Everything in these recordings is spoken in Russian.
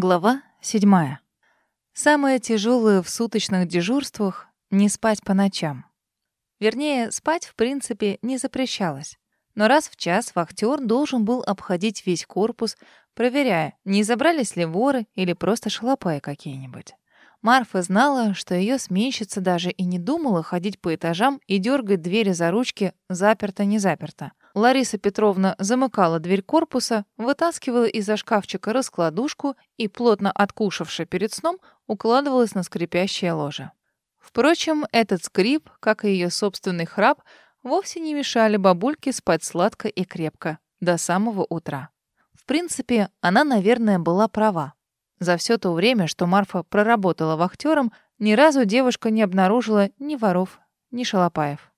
Глава седьмая. Самое тяжелое в суточных дежурствах — не спать по ночам. Вернее, спать, в принципе, не запрещалось. Но раз в час вахтер должен был обходить весь корпус, проверяя, не забрались ли воры или просто шалопаи какие-нибудь. Марфа знала, что ее сменщица даже и не думала ходить по этажам и дергать двери за ручки заперто-не заперто. Лариса Петровна замыкала дверь корпуса, вытаскивала из-за шкафчика раскладушку и, плотно откушавши перед сном, укладывалась на скрипящее ложе. Впрочем, этот скрип, как и ее собственный храп, вовсе не мешали бабульке спать сладко и крепко до самого утра. В принципе, она, наверное, была права. За все то время, что Марфа проработала вахтером, ни разу девушка не обнаружила ни воров, ни шалопаев.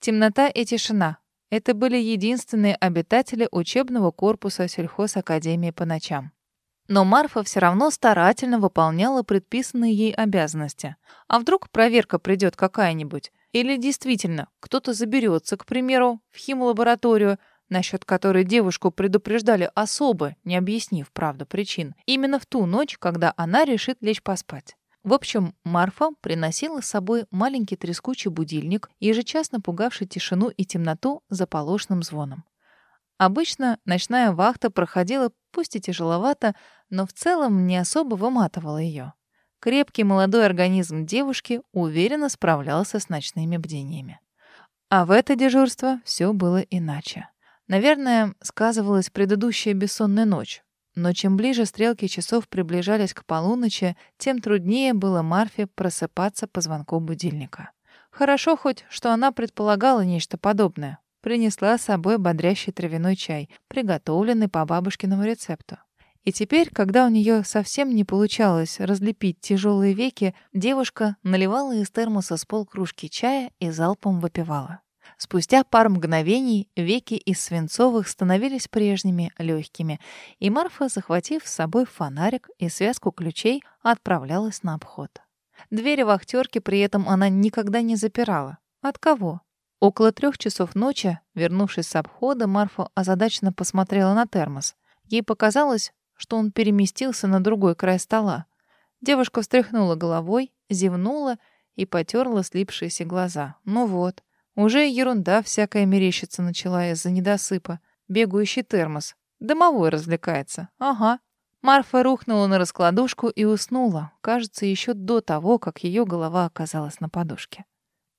Темнота и тишина — это были единственные обитатели учебного корпуса сельхозакадемии по ночам. Но Марфа все равно старательно выполняла предписанные ей обязанности. А вдруг проверка придет какая-нибудь? Или действительно кто-то заберется, к примеру, в химлабораторию, насчет которой девушку предупреждали особо, не объяснив, правда, причин, именно в ту ночь, когда она решит лечь поспать. В общем, Марфа приносила с собой маленький трескучий будильник, ежечасно пугавший тишину и темноту заполошным звоном. Обычно ночная вахта проходила пусть и тяжеловато, но в целом не особо выматывала ее. Крепкий молодой организм девушки уверенно справлялся с ночными бдениями. А в это дежурство все было иначе. Наверное, сказывалась предыдущая бессонная ночь. Но чем ближе стрелки часов приближались к полуночи, тем труднее было Марфе просыпаться по звонку будильника. Хорошо хоть, что она предполагала нечто подобное. Принесла с собой бодрящий травяной чай, приготовленный по бабушкиному рецепту. И теперь, когда у нее совсем не получалось разлепить тяжелые веки, девушка наливала из термоса с полкружки чая и залпом выпивала. Спустя пару мгновений веки из свинцовых становились прежними, легкими, и Марфа, захватив с собой фонарик и связку ключей, отправлялась на обход. Двери вахтерки при этом она никогда не запирала. От кого? Около трех часов ночи, вернувшись с обхода, Марфа озадаченно посмотрела на термос. Ей показалось, что он переместился на другой край стола. Девушка встряхнула головой, зевнула и потерла слипшиеся глаза. Ну вот, уже ерунда всякая мерещится начала из-за недосыпа. Бегающий термос. Домовой развлекается. Ага. Марфа рухнула на раскладушку и уснула, кажется, еще до того, как ее голова оказалась на подушке.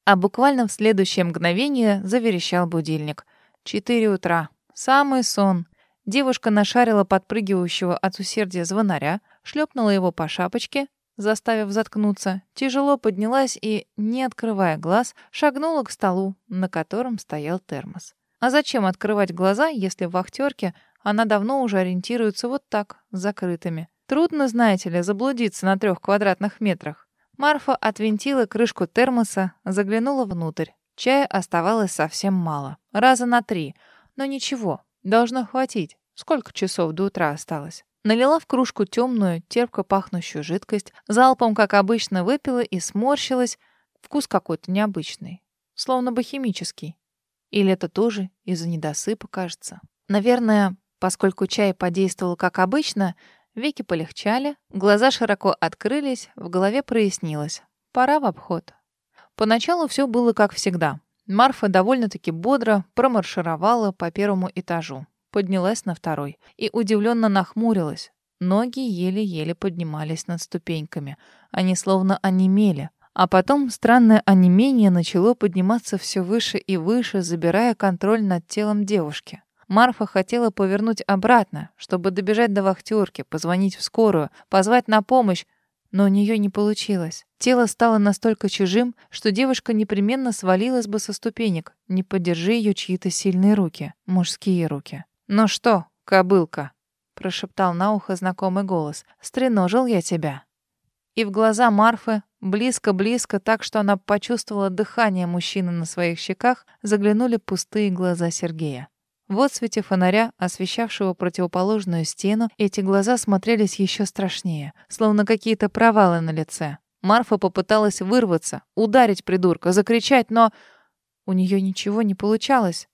А буквально в следующее мгновение заверещал будильник. Четыре утра. Самый сон. Девушка нашарила подпрыгивающего от усердия звонаря, шлепнула его по шапочке, заставив заткнуться, тяжело поднялась и, не открывая глаз, шагнула к столу, на котором стоял термос. А зачем открывать глаза, если в вахтерке она давно уже ориентируется вот так, закрытыми? Трудно, знаете ли, заблудиться на трех квадратных метрах. Марфа отвинтила крышку термоса, заглянула внутрь. Чая оставалось совсем мало. Раза на три. Но ничего, должно хватить. Сколько часов до утра осталось? Налила в кружку темную, терпко пахнущую жидкость, залпом, как обычно, выпила и сморщилась. Вкус какой-то необычный, словно бы химический. Или это тоже из-за недосыпа, кажется. Наверное, поскольку чай подействовал как обычно, веки полегчали, глаза широко открылись, в голове прояснилось. Пора в обход. Поначалу все было как всегда. Марфа довольно-таки бодро промаршировала по первому этажу поднялась на второй и удивленно нахмурилась. Ноги еле-еле поднимались над ступеньками. Они словно онемели. А потом странное онемение начало подниматься все выше и выше, забирая контроль над телом девушки. Марфа хотела повернуть обратно, чтобы добежать до вахтерки, позвонить в скорую, позвать на помощь, но у нее не получилось. Тело стало настолько чужим, что девушка непременно свалилась бы со ступенек, не поддержи ее чьи-то сильные руки, мужские руки. «Ну что, кобылка?» — прошептал на ухо знакомый голос. «Стреножил я тебя». И в глаза Марфы, близко-близко, так что она почувствовала дыхание мужчины на своих щеках, заглянули пустые глаза Сергея. В отсвете фонаря, освещавшего противоположную стену, эти глаза смотрелись еще страшнее, словно какие-то провалы на лице. Марфа попыталась вырваться, ударить придурка, закричать, но у нее ничего не получалось.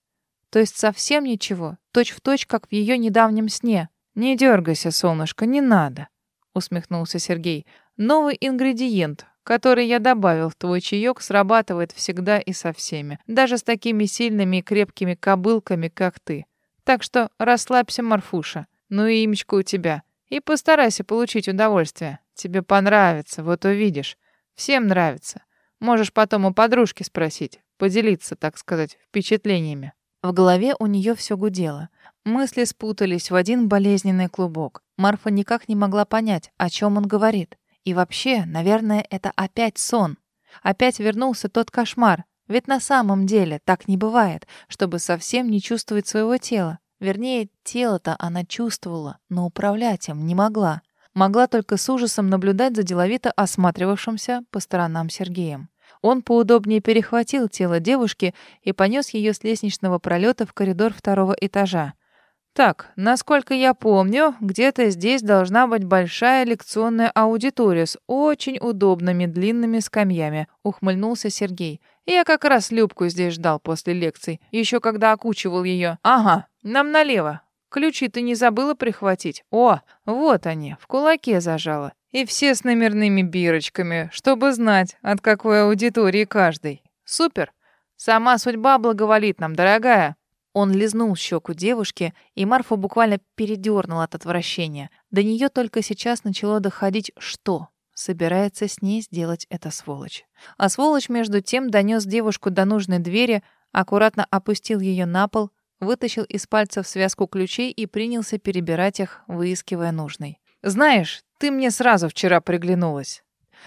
То есть совсем ничего, точь в точь, как в ее недавнем сне. «Не дергайся, солнышко, не надо». — усмехнулся Сергей. «Новый ингредиент, который я добавил в твой чаек, срабатывает всегда и со всеми, даже с такими сильными и крепкими кобылками, как ты. Так что расслабься, Марфуша. Ну и имечко у тебя. И постарайся получить удовольствие. Тебе понравится, вот увидишь. Всем нравится. Можешь потом у подружки спросить, поделиться, так сказать, впечатлениями». В голове у нее все гудело. Мысли спутались в один болезненный клубок. Марфа никак не могла понять, о чем он говорит. И вообще, наверное, это опять сон. Опять вернулся тот кошмар. Ведь на самом деле так не бывает, чтобы совсем не чувствовать своего тела. Вернее, тело-то она чувствовала, но управлять им не могла. Могла только с ужасом наблюдать за деловито осматривавшимся по сторонам Сергеем. Он поудобнее перехватил тело девушки и понес ее с лестничного пролета в коридор второго этажа. Так, насколько я помню, где-то здесь должна быть большая лекционная аудитория с очень удобными длинными скамьями, ухмыльнулся Сергей. Я как раз Любку здесь ждал после лекций, еще когда окучивал ее. Ага, нам налево. Ключи ты не забыла прихватить? О, вот они, в кулаке зажала. И все с номерными бирочками, чтобы знать, от какой аудитории каждый. Супер. Сама судьба благоволит нам, дорогая. Он лизнул щеку девушки, и Марфа буквально передернула от отвращения. До нее только сейчас начало доходить, что собирается с ней сделать эта сволочь. А сволочь между тем донес девушку до нужной двери, аккуратно опустил ее на пол, вытащил из пальцев связку ключей и принялся перебирать их, выискивая нужный. «Знаешь, ты мне сразу вчера приглянулась.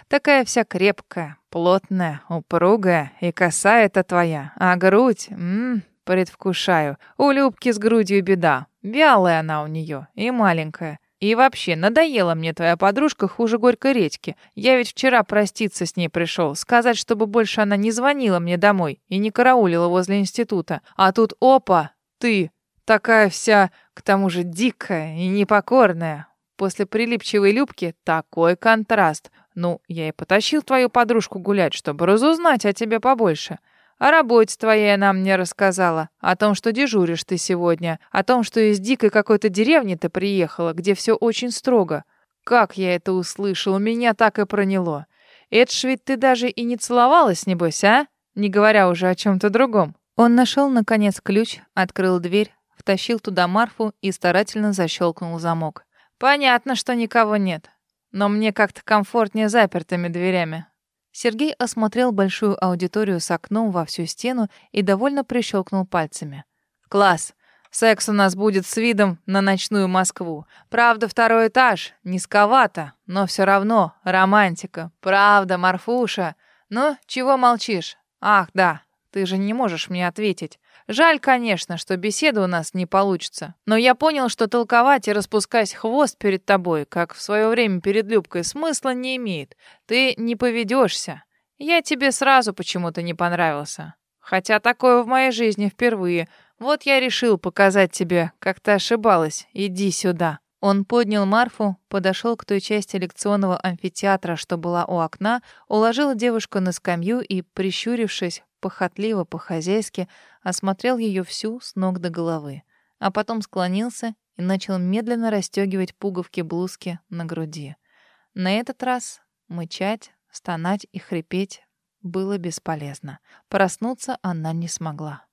Такая вся крепкая, плотная, упругая, и коса эта твоя, а грудь... М -м, Предвкушаю. У Любки с грудью беда. Вялая она у нее и маленькая. И вообще, надоела мне твоя подружка хуже горькой редьки. Я ведь вчера проститься с ней пришел, сказать, чтобы больше она не звонила мне домой и не караулила возле института. А тут опа, ты, такая вся, к тому же дикая и непокорная. После прилипчивой Любки такой контраст. Ну, я и потащил твою подружку гулять, чтобы разузнать о тебе побольше. О работе твоей она мне рассказала, о том, что дежуришь ты сегодня, о том, что из дикой какой-то деревни ты приехала, где все очень строго. Как я это услышал, меня так и проняло. Это ж ведь ты даже и не целовалась, небось, а? Не говоря уже о чем-то другом. Он нашел, наконец, ключ, открыл дверь, втащил туда Марфу и старательно защелкнул замок. Понятно, что никого нет. Но мне как-то комфортнее запертыми дверями. Сергей осмотрел большую аудиторию с окном во всю стену и довольно прищелкнул пальцами. «Класс! Секс у нас будет с видом на ночную Москву. Правда, второй этаж. Низковато, но все равно романтика. Правда, Марфуша. Ну, чего молчишь? Ах, да, ты же не можешь мне ответить. Жаль, конечно, что беседа у нас не получится. Но я понял, что толковать и распускать хвост перед тобой, как в свое время перед Любкой, смысла не имеет. Ты не поведешься. Я тебе сразу почему-то не понравился. Хотя такое в моей жизни впервые. Вот я решил показать тебе, как ты ошибалась. Иди сюда». Он поднял Марфу, подошел к той части лекционного амфитеатра, что была у окна, уложил девушку на скамью и, прищурившись, похотливо, по-хозяйски осмотрел ее всю с ног до головы, а потом склонился и начал медленно расстегивать пуговки блузки на груди. На этот раз мычать, стонать и хрипеть было бесполезно. Проснуться она не смогла.